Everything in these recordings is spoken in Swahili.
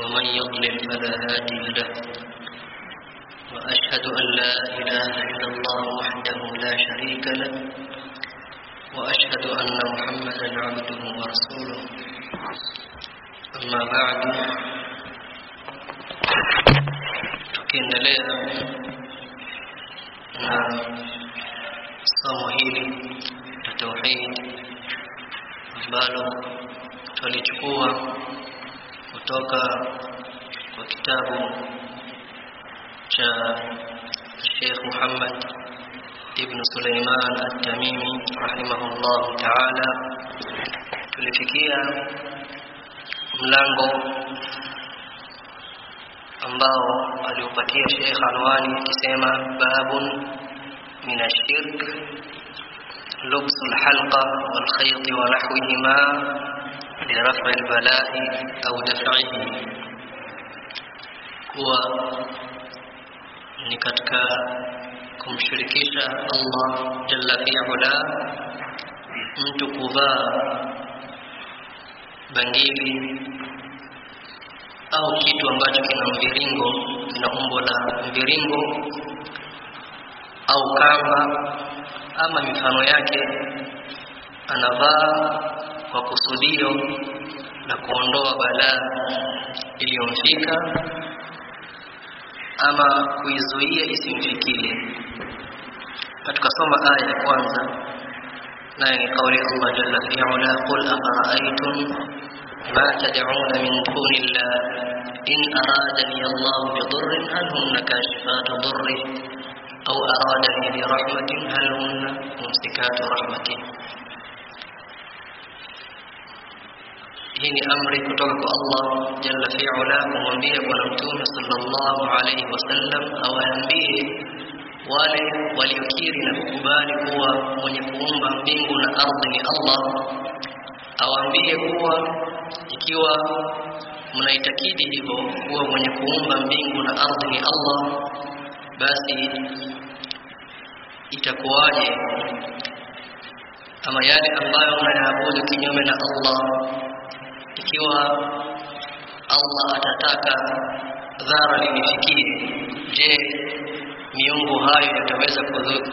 ومن يضلل فلا هادي له. وأشهد أن لا إله إلا الله وحده لا شريك له. وأشهد أن محمدا عبده ورسوله. أما بعد tukiendelea na somo hili la tauhid ambalo twalichukua kutoka kwa kitabu cha Sheikh Muhammad ibn Suleiman At-Tamimi rahimahullah ta'ala tulifikia mlango ambao aliupatia Sheikh Anwani akisema babun min ashirk لبس الحلقة والخيط ونحوهما لرفع البلاء أو دفعه هو ni katika kumshirikisha Allah jalla fi'ala mtu kuvaa bangili au kitu ambacho kina mviringo kina umbo la mviringo au kamba ama mifano yake anavaa kwa kusudio la kuondoa balaa iliyomfika ama kuizuia isimfikie tukasoma aya ya kwanza naye ni kauli Allah jalla fi'ala qul afara'aytum ma tad'un min dunillah in aradani Allah bidurrin hal hunna kashifatu durri aw aradani bi rahmatin hal hunna mumsikatu rahmatin hii ni amri kutoka kwa Allah jalla fi'ala kumwambia bwana mtume sallallahu alayhi wasallam awaambie wale waliokiri na kukubali kuwa mwenye kuumba mbingu na ardhi ni Allah. Awaambie kuwa ikiwa mnaitakidi hivyo kuwa mwenye kuumba mbingu na ardhi ni Allah basi itakuwaje? Ama yale ambayo mnayaabudu kinyume na Allah ikiwa Allah atataka dhara linifikie je miungu hayo yataweza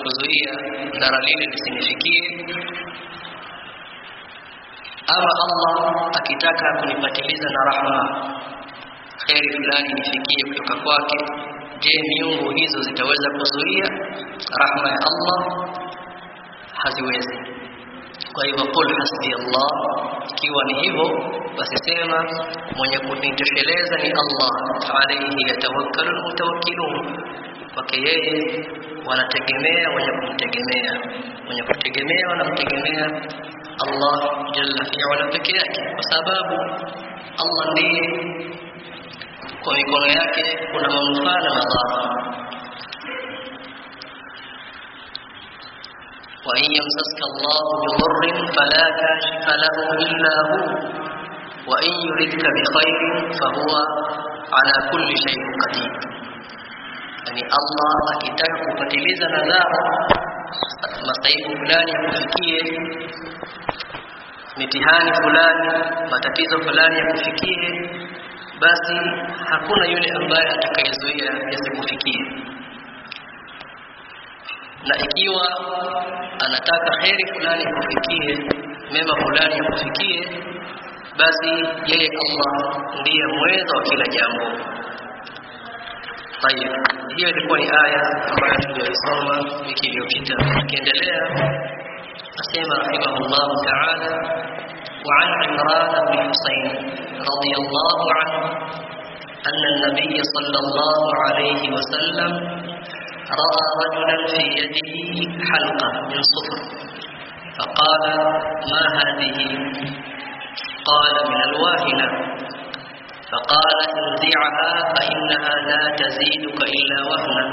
kuzuia dhara lile lisinifikie? Ama Allah akitaka kunipatiliza na rahma kheri fulani nifikie kutoka kwake je miungu hizo zitaweza kuzuia rahma ya Allah? Haziwezi kwa hivyo qul hasbi Allah ikiwa ni hivyo basi sema mwenye kunitosheleza ni Allah alayhi yatawakkalu almutawakkilun kwake yeye wanategemea wenye kumtegemea wenye kutegemea wanamtegemea Allah jalla fi'ala peke yake kwa sababu Allah ndiye kwa mikono yake kuna manufaa na madhara وإن يمسسك الله بضر فلا كاشف له إلا هو. وإن يردك بخير فهو على كل شيء قدير. يعني الله أكتاك فتبز نذار مصيب فلان يكفكي نتهان فلان متتيز فلان يكفكي بس هكونا يولي أنبايا تكيزوية يسمو فكيه na ikiwa anataka kheri fulani kufikie mema fulani yakufikie basi yeye Allah ndiye mweza wa kila jambo طيب hiyo ilikuwa ni aya ambayo tuliyoisoma wiki iliyopita tukiendelea asema rahimahullah ta'ala وعن عمران بن حسين رضي الله عنه أن النبي صلى الله عليه وسلم رأى رجلا في يده حلقة من صفر. فقال ما هذه؟ قال من الواهنة فقال انزعها فإنها لا تزيدك إلا وهنا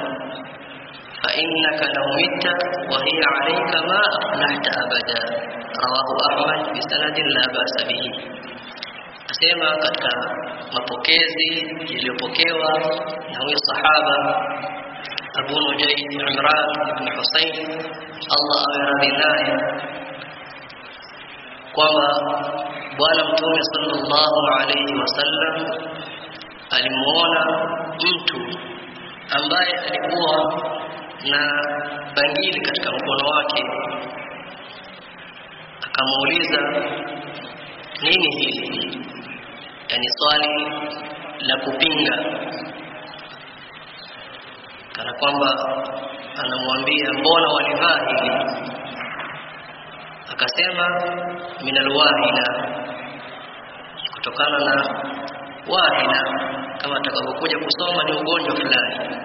فإنك لو مت وهي عليك ما أفلحت أبدا. رواه أحمد بسند لا بأس به. asema katika mapokezi yaliyopokewa na huyo sahaba Abu Nujayd Imran ibn husain Allah awe naye kwamba bwana mtume sallallahu alayhi wasallam alimuona mtu ambaye alikuwa na bangili katika mkono wake akamuuliza nini hili yani swali la kupinga kana kwamba anamwambia mbona walivaa hili akasema min minalwahina kutokana na wahina kama atakavyokuja kusoma ni ugonjwa fulani.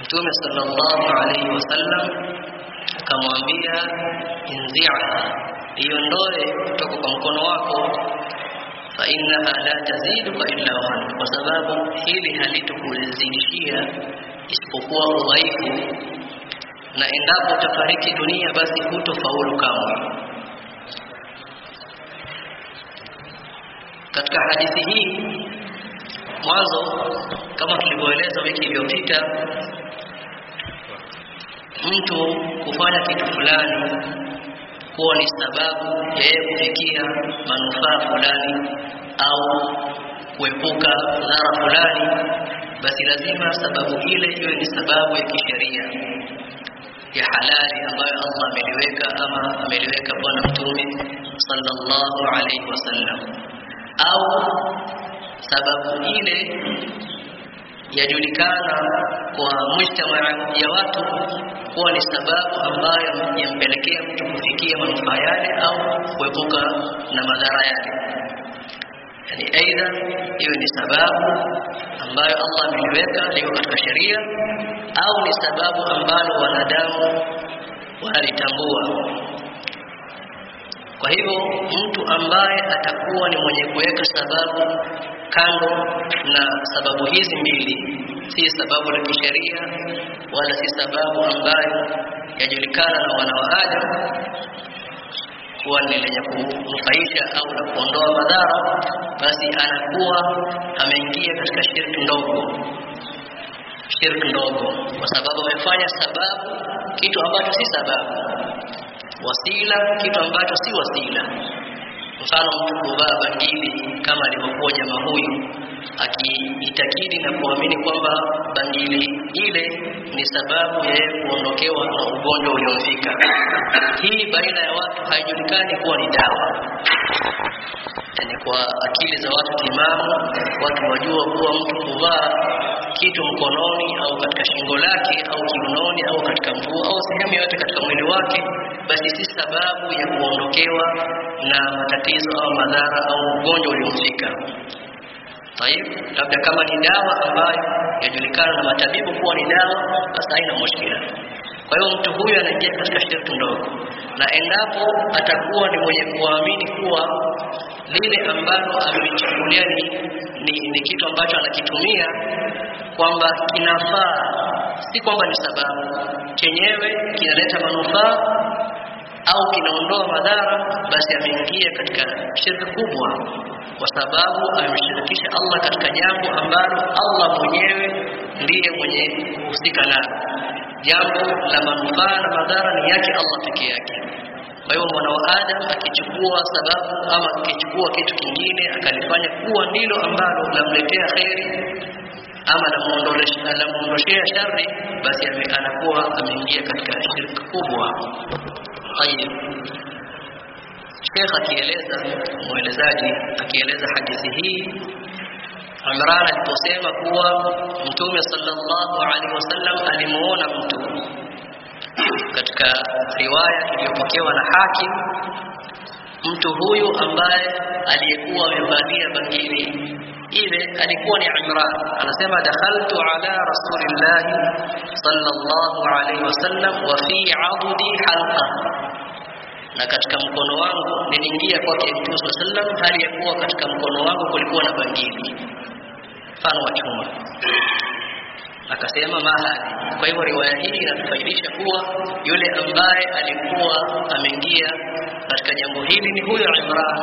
Mtume sallallahu alaihi wasallam akamwambia inzi'ha iondoe kutoka kwa mkono wako fa innaha la taziduka illa wahan kwa sababu hili halitukuzidishia isipokuwa udhaifu. Na endapo utafariki dunia basi hutofaulu kamwe. Katika hadithi hii mwanzo kama tulivyoeleza wiki iliyopita mtu kufanya kitu fulani kuwa ni sababu ya yeye kufikia manufaa fulani au kuepuka dhara fulani basi lazima sababu ile iwe ni sababu ya kisheria ya halali ambayo Allah ameliweka ama ameliweka bwana mtume sallallahu alaihi wasallam au sababu ile yajulikana kwa mujtamaa ya watu kuwa ni sababu ambayo yampelekea mtu kufikia manufaa yale au kuepuka na madhara yale yani aidha iwe ni sababu ambayo Allah ameliweka liko katika sheria au ni sababu ambalo wanadamu wanalitambua kwa hivyo mtu ambaye atakuwa ni mwenye kuweka sababu kando na sababu hizi mbili si sababu la kisheria wala si sababu ambayo yajulikana na wana wa Adam kuwa ni lenye kunufaisha au la kuondoa madhara basi anakuwa ameingia katika shirki ndogo. Shirki ndogo. Kwa sababu amefanya sababu kitu ambacho si sababu wasila kitu ambacho si wasila. Mfano mtu kuvaa bangili kama alivyokuwa jamaa huyu akiitakidi na kuamini kwamba bangili ile ni sababu ya kuondokewa na ugonjwa uliomfika. Hii baina ya watu haijulikani kuwa ni dawa. Yani kwa akili za watu timamu watu wajua kuwa mtu kuvaa kitu mkononi au katika shingo lake au kiunoni au katika mguu au sehemu yote katika mwili wake basi si sababu ya kuondokewa na matatizo au madhara au ugonjwa uliomfika Taib, labda kama ni dawa ambayo yajulikana na matabibu kuwa ni dawa, basi haina mushkila. Kwa hiyo mtu huyu anaingia katika shirki ndogo, na endapo atakuwa ni mwenye kuamini kuwa lile ambalo amelichukulia ni, ni, ni kitu ambacho anakitumia kwamba kinafaa, si kwamba ni sababu, chenyewe kinaleta manufaa au kinaondoa madhara, basi ameingia katika shirki kubwa, kwa sababu amemshirikisha Allah katika jambo ambalo Allah mwenyewe ndiye mwenye kuhusika nalo. Jambo la manufaa na madhara ni yake Allah peke yake. Kwa hiyo mwana wa Adam akichukua sababu ama akichukua kitu kingine akalifanya kuwa ndilo ambalo lamletea kheri ama lamuondoshea shari, basi anakuwa ameingia katika shirki kubwa. Tayib. Sheikh akieleza mwelezaji akieleza hadithi hii Imran aliposema kuwa Mtume sallallahu alaihi wasallam alimuona mtu katika riwaya iliyopokewa na Hakim mtu huyu ambaye aliyekuwa amevalia bangili ile alikuwa ni Imran. Anasema dakhaltu ala rasulillah sallallahu alaihi wasallam wa fi adudi halqa. Na katika mkono wangu niliingia kwake Mtume sallam hali ya kuwa katika mkono wangu kulikuwa na bangili mfano wa chuma. Akasema mahali kwa hivyo riwaya hii inatufaidisha kuwa yule ambaye alikuwa ameingia katika jambo hili ni huyo Imran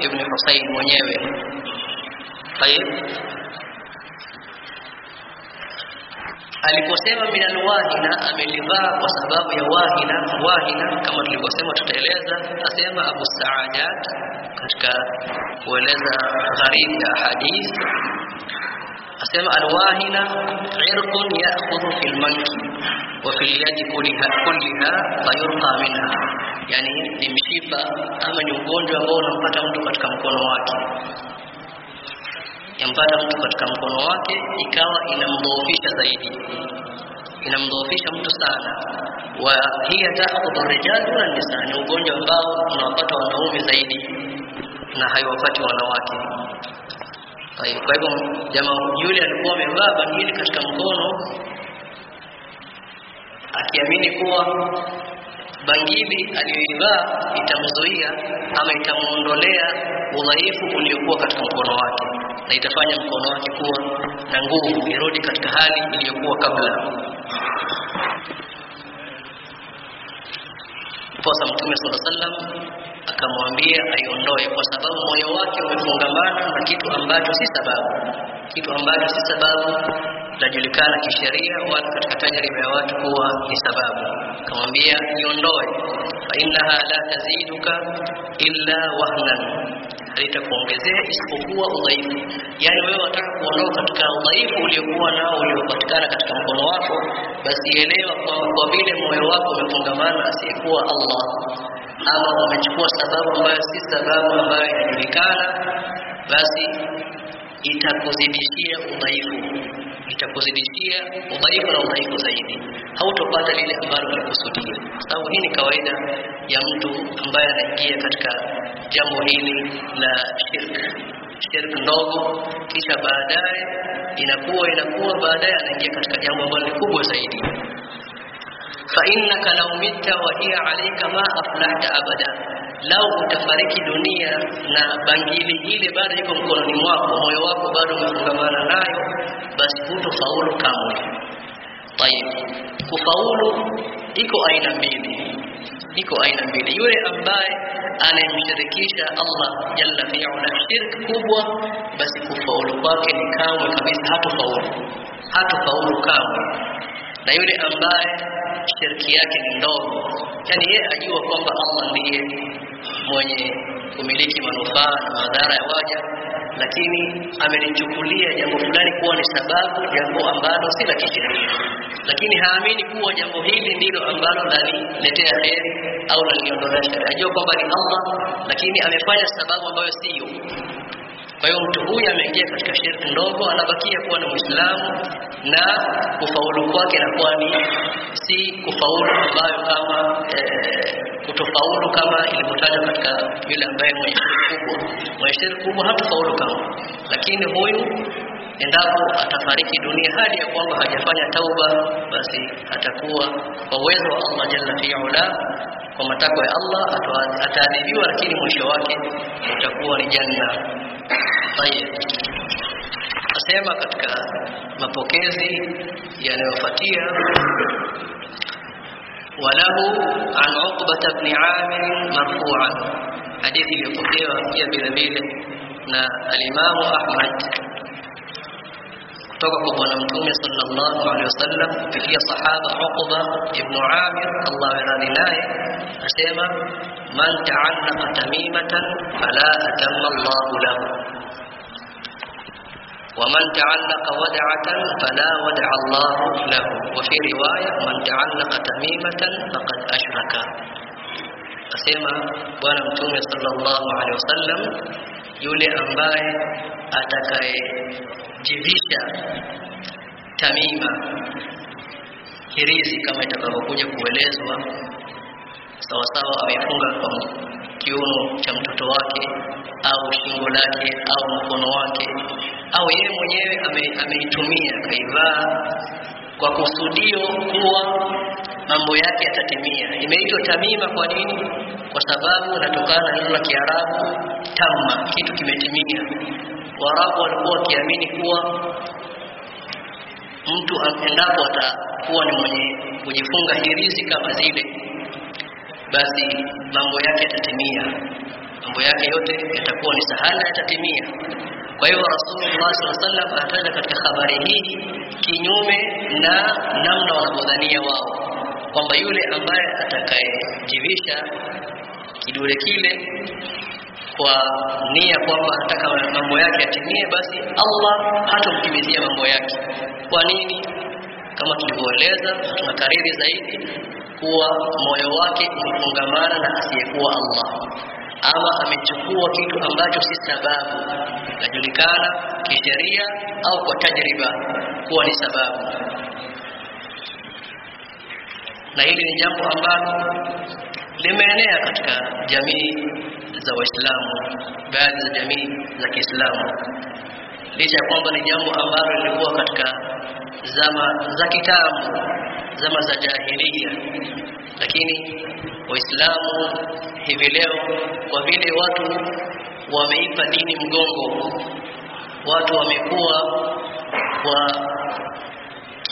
ibn Husayn mwenyewe Tayeb. Aliposema minal amelivaa kwa sababu ya wahina wahina, kama tulivyosema, tutaeleza. Asema Abu Saadat katika kueleza gharibu ya hadith, asema alwahina irqun ya'khudhu fil manki wa fil yadi kulliha kulliha fayurqa minha, yani ni mshipa ama ni ugonjwa ambao unampata mtu katika mkono wake yampata mtu katika mkono wake ikawa inamdhoofisha zaidi. Inamdhoofisha mtu sana. Wa hiya ta'khudhu rijalu na nisa ni ugonjwa ambao unawapata wanaume zaidi na haiwapati wanawake. Kwa hivyo jamaa yule alikuwa amevaa bangili katika mkono akiamini kuwa bangili aliyoivaa itamzuia ama itamuondolea udhaifu uliokuwa katika mkono wake na itafanya mkono wake kuwa na nguvu irudi katika hali iliyokuwa kabla. Posa Mtume sala sallam akamwambia aiondoe, kwa sababu moyo wake umefungamana na kitu ambacho si sababu, kitu ambacho si sababu lajulikana kisheria wala katika tajriba ya watu kuwa ni sababu. Akamwambia iondoe, fa innaha la taziduka illa wahnan halitakuongezea isipokuwa udhaifu. Yaani wewe unataka kuondoka katika udhaifu uliokuwa nao uliopatikana katika mkono wako, basi elewa kwa, kwa vile moyo wako umefungamana asiyekuwa Allah, ama umechukua sababu ambayo si sababu ambayo inajulikana, basi itakuzidishia udhaifu, itakuzidishia udhaifu na udhaifu zaidi, hautopata lile ambalo ulikusudia, sababu hii ni kawaida ya mtu ambaye anaingia katika jambo hili la shirk. Shirk ndogo, kisha baadaye inakuwa inakuwa, baadaye anaingia katika jambo ambalo ni kubwa zaidi. fa innaka law mitta wa hiya alayka ma aflahta abada, lau utafariki dunia na bangili ile bado iko mkononi mwako, moyo wako bado umefungamana nayo, basi hutofaulu kamwe. Tayib, kufaulu iko aina mbili iko aina mbili. Yule ambaye anayemshirikisha Allah jalla fi'ala shirki kubwa, basi kufaulu kwake ni kamwe kabisa, hatofaulu, hatofaulu kamwe. Na yule ambaye shirki yake ni ndogo, yani yeye ajua kwamba Allah ndiye mwenye kumiliki manufaa na madhara ya waja, lakini amelichukulia jambo fulani kuwa ni sababu, jambo ambalo si la kisheria, lakini haamini kuwa jambo hili ndilo ambalo laniletea heri au laniondolea shari. Ajua kwamba ni Allah, lakini amefanya sababu ambayo siyo. Kwa hiyo mtu huyu ameingia katika shirki ndogo, anabakia kuwa ni Muislamu na kufaulu kwake inakuwa ni si kufaulu ambayo kama e, kutofaulu kama ilivyotajwa katika yule ambaye mwenye shirki kubwa. Mwenye shirki kubwa hatafaulu kama, lakini huyu endapo atafariki dunia hadi ya kwamba hajafanya tauba, basi atakuwa kwa uwezo wa Allah jalla fi'ala, kwa matakwa ya Allah ataadhibiwa, lakini mwisho wake utakuwa ni janna. Tayeb, asema katika mapokezi yanayofuatia walahu an Uqbata ibn Amir marfu'an, hadithi iliyopokewa pia vile vile na alimamu Ahmad تقعد ونمتوم صلى الله عليه وسلم في صحابة عقبة ابن عامر الله يرضي naye asema من تعلق تميمة فلا أتم الله له. ومن تعلق ودعة فلا ودع الله له. وفي رواية من تعلق تميمة فقد أشرك. أسيما بوانا صلى الله عليه وسلم yule ambaye atakayejivisha tamima hirizi kama itakavyokuja kuelezwa sawasawa amefunga kwa kiuno cha mtoto wake au shingo lake au mkono wake au yeye mwenyewe ame, ameitumia akaivaa kwa kusudio kuwa mambo yake yatatimia. Imeitwa tamima kwa nini? Kwa sababu inatokana na neno la Kiarabu tamma, kitu kimetimia. Waarabu walikuwa wakiamini kuwa mtu endapo atakuwa ni mwenye kujifunga hirizi kama zile, basi mambo yake yatatimia, mambo yake yote yatakuwa ni sahali na yatatimia. Kwa hiyo Rasulullah sallallahu alaihi wasallam katika habari hii kinyume na namna wanavyodhania wao kwamba yule ambaye atakayejivisha kidole kile kwa nia kwamba anataka mambo yake yatimie, basi Allah hatomtimizia mambo yake. Kwa nini? Kama tulivyoeleza, tunakariri zaidi kuwa moyo wake umefungamana na asiyekuwa Allah, ama amechukua kitu ambacho si sababu, inajulikana kisheria au kwa tajriba kuwa ni sababu, na hili ni jambo ambalo limeenea katika jamii za Waislamu, baadhi za jamii za Kiislamu, licha ya kwamba ni jambo ambalo lilikuwa katika zama za kitambo, zama za jahiliya, lakini Waislamu hivi leo, kwa vile watu wameipa dini mgongo, watu wamekuwa wa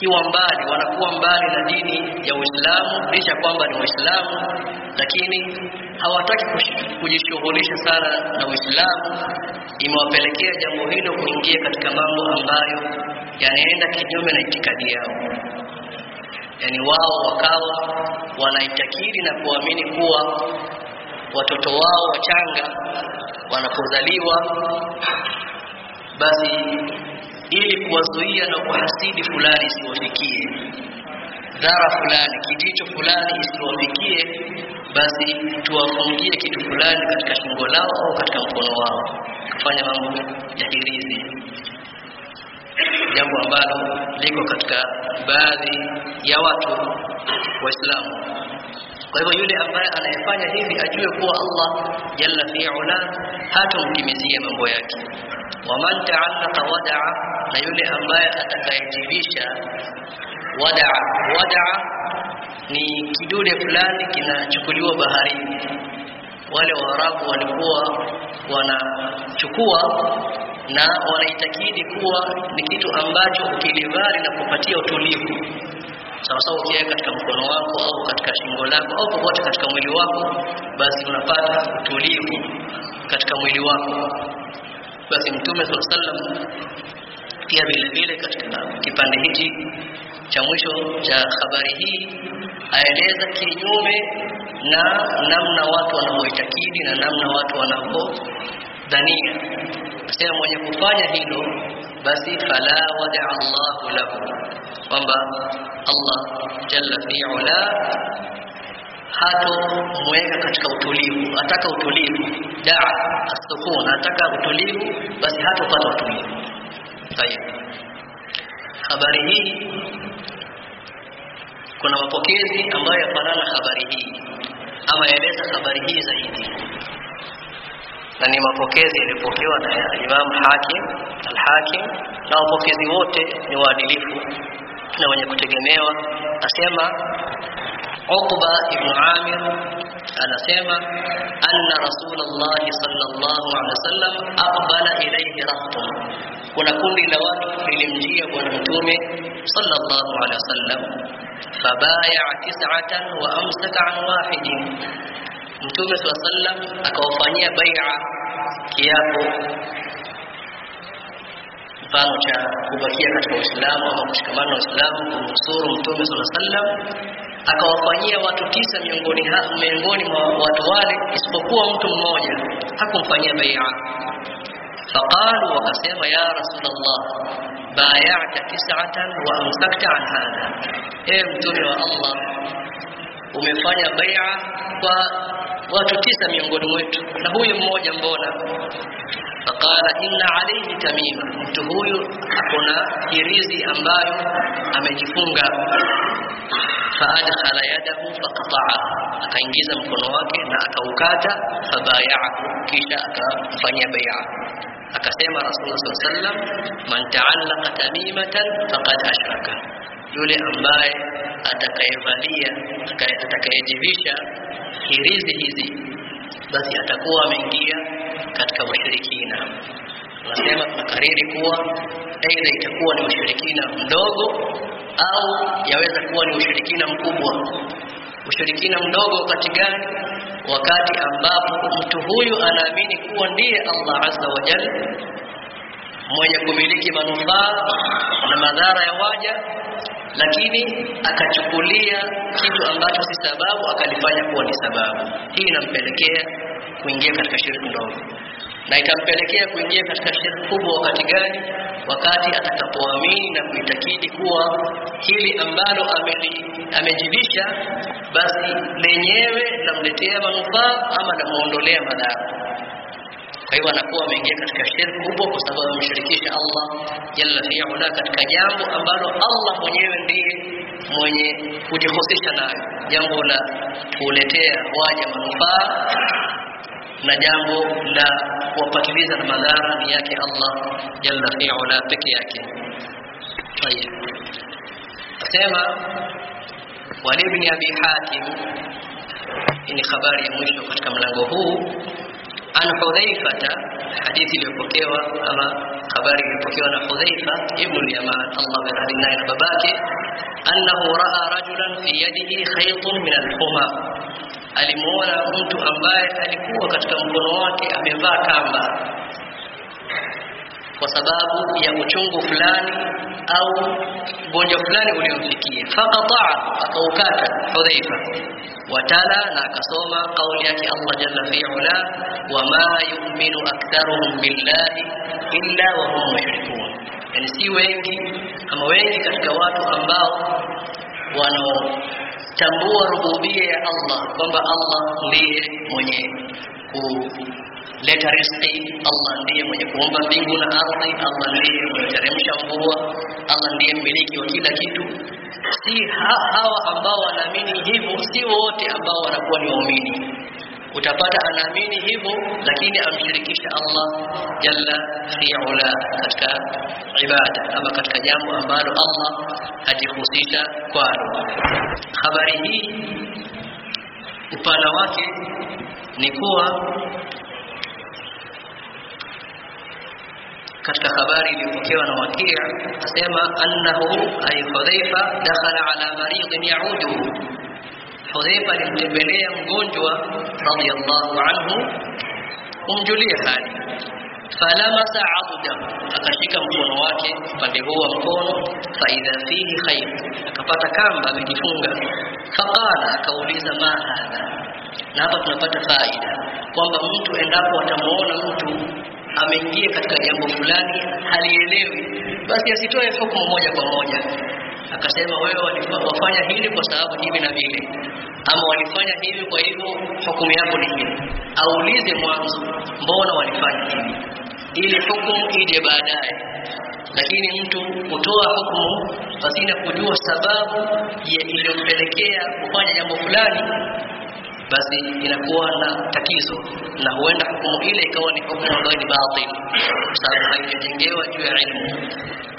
kiwa mbali wanakuwa mbali na dini ya Uislamu licha kwamba ni Waislamu, lakini hawataki kujishughulisha sana na Uislamu. Imewapelekea jambo hilo kuingia katika mambo ambayo yanaenda kinyume na itikadi yao, yaani wao wakawa wanaitakidi na kuamini kuwa watoto wao wachanga wanapozaliwa basi ili kuwazuia na kuhasidi fulani isiwafikie dhara fulani kijicho fulani isiwafikie, basi tuwafungie kitu fulani katika shingo lao au katika mkono wao, kufanya mambo ya hirizi, jambo ambalo liko katika baadhi ya watu Waislamu. Kwa hivyo yule ambaye anayefanya hivi ajue kuwa Allah jalla fi'ala hatumtimizie mambo yake. Waman ta'allaqa wada'a, na yule ambaye atakayejirisha wadaa. Wadaa ni kidude fulani kinachukuliwa baharini. Wale Waarabu walikuwa wanachukua na wanaitakidi kuwa ni kitu ambacho ukilivali na kupatia utulivu sawasawa ukiweka katika mkono wako au katika shingo lako au popote katika mwili wako, basi unapata utulivu katika mwili wako. Basi Mtume swalla sallam pia vile vile katika kipande hichi cha mwisho cha habari hii aeleza kinyume na namna watu wanavyoitakidi na namna watu wanavyodhania. Asema mwenye kufanya hilo basi fala wadaa Allahu lahu, kwamba Allah jalla hato hatomweka katika utulivu. Ataka utulivu, daa asukun, ataka utulivu, basi hatopata utulivu. Tayeb, habari hii kuna mapokezi ambayo yafanana habari hii ama yaeleza habari hii zaidi, na ni mapokezi yaliyopokewa na Imam Hakim al-Hakim, na wapokezi wote ni waadilifu na wenye kutegemewa. Asema عقبة بن عامر أنسيما أن رسول الله صلى الله عليه وسلم أقبل إليه رفض. ونكون لواك في المجية والمتومة صلى الله عليه وسلم. فبايع تسعة وأمسك عن واحد. متومة صلى الله عليه وسلم أكوفانيا بيع كيابه mfano cha kubakia katika Uislamu au mshikamano wa Uislamu kumnusuru Mtume sallallahu alaihi wasallam akawafanyia watu tisa miongoni miongoni mwa watu wale isipokuwa mtu mmoja hakumfanyia bai'a. Faqalu, wakasema ya Rasulullah, bay'ata tis'atan wa amsakta an hadha, e Mtume wa Allah, umefanya bai'a kwa watu tisa miongoni mwetu na huyu mmoja mbona? Faqala inna alayhi tamima, mtu huyu akona hirizi ambayo amejifunga. Faadkhala yadahu faqata'a, akaingiza mkono wake na akaukata. Fabaya'ahu, kisha akamfanyia bai'a. Akasema Rasulullah sallallahu alaihi wasallam, man ta'allaqa tamimatan faqad ashraka, yule ambaye atakayevalia atakayejivisha hirizi hizi basi atakuwa ameingia katika ushirikina. Tunasema tunakariri kuwa aidha itakuwa ni ushirikina mdogo au yaweza kuwa ni ushirikina mkubwa. Ushirikina mdogo wakati gani? Wakati ambapo mtu huyu anaamini kuwa ndiye Allah azza wa jalla, mwenye kumiliki manufaa na madhara ya waja lakini akachukulia kitu ambacho si sababu akalifanya kuwa ni sababu hii inampelekea kuingia katika shirki ndogo. Na itampelekea kuingia katika shirki kubwa wakati gani? Wakati atakapoamini na kuitakidi kuwa hili ambalo amejidisha basi lenyewe lamletea manufaa ama lamuondolea madhara. Kwa hivyo anakuwa ameingia katika shirki kubwa kwa sababu amemshirikisha Allah jalla fi'ala katika jambo ambalo Allah mwenyewe ndiye mwenye kujihusisha nayo jambo la kuletea waja manufaa na jambo la kuwapatiliza na madhara ni yake Allah jalla fi'ala peke yake tayeb asema wali ibn abi hatim ni habari ya mwisho katika mlango huu an hudhaifata hadithi iliyopokewa ama habari iliyopokewa na hudhaifa ibn al-yaman Allah yaradi naye na babake annahu raa rajulan fi yadihi khaytun min al-huma alimuona mtu ambaye alikuwa katika mkono wake amevaa kamba. Kwa sababu ya uchungu fulani au ugonjwa fulani uliomfikia. Faqata'a akaukata hudhaifa. Watala na akasoma kauli yake Allah jalla fi'ala wama yu'minu aktharuhum billahi illa wa hum mushrikun. Yani si wengi ama wengi katika watu ambao wanaotambua rububia ya Allah kwamba Allah ndiye mwenye kuleta riziki Allah ndiye mwenye kuumba mbingu na ardhi Allah ndiye mwenye kuteremsha mvua Allah ndiye mmiliki wa kila kitu. Si ha hawa ambao wanaamini hivyo si wote ambao wanakuwa ni waumini utapata anaamini hivyo lakini amshirikisha Allah jalla fi'ala katika ibada ama katika jambo ambalo Allah hajihusisha kwalo habari hii upana wake ni kuwa katika habari iliyopokewa na Wakia asema annahu ay Hudhaifa dakhala ala maridin yaudu Hudhaifa alimtembelea mgonjwa radiyallahu anhu kumjulia hali. Falamasa abda, akashika mkono wake upande huu wa mkono faidha fihi khair akapata kamba amejifunga. Faqala akauliza ma hadha? Na hapa tunapata faida kwamba mtu endapo atamuona mtu ameingia katika jambo fulani halielewi basi asitoe hukumu moja kwa moja akasema wewe wafanya hili kwa sababu hivi na vile. Ama walifanya hivi kwa hivyo hukumu yako ni hili aulize mwanzo mbona walifanya hivi? Ili hukumu ije baadaye. Lakini mtu kutoa hukumu pasina kujua sababu ya iliyompelekea kufanya jambo fulani basi inakuwa na tatizo. Na huenda hukumu ile ikawa ni hukumu ambayo ni batil. Kwa sababu haijajengewa juu ya ilmu.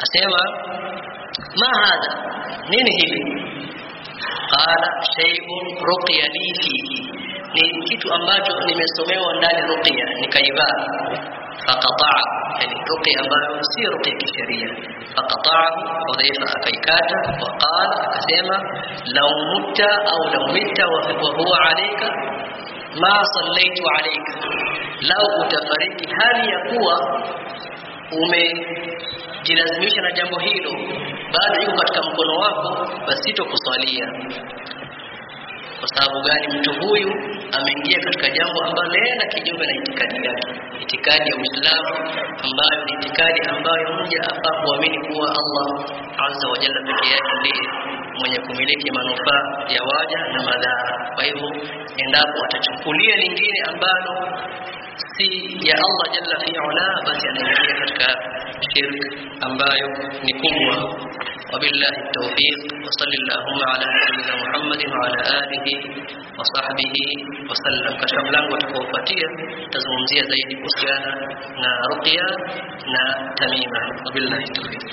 Asema hadha nini hili qala shay'un ruqiya li fihi ni kitu ambacho nimesomewa ndani ruqya nikaivaa faqata'a yani ruqya ambayo si ruqya kisheria faqata'a hudhaifa akaikata waqala akasema law mutta au law mitta wa huwa alayka ma sallaitu alayka lau utafariki hali ya kuwa umejilazimisha na jambo hilo. Bado iko katika mkono wako basi sitokuswalia kwa sababu gani mtu huyu ameingia katika jambo ambalo lena kinyume na itikadi yake? Itikadi ya Uislamu ambayo ni itikadi ambayo mja afaa kuamini kuwa Allah azza wa jalla pekee yake ndiye mwenye kumiliki manufaa ya waja na madhara. Kwa hivyo endapo atachukulia lingine ambalo si ya Allah jalla fi'ala basi anaingia katika الشرك أنباعه نكوة. وبالله التوفيق. وصل اللهم على سيدنا محمد وعلى آله وصحبه وسلم. كشملان وتقوفتية تزمزي زيد أسيانا نا رقيا. نا تميمة وبالله التوفيق.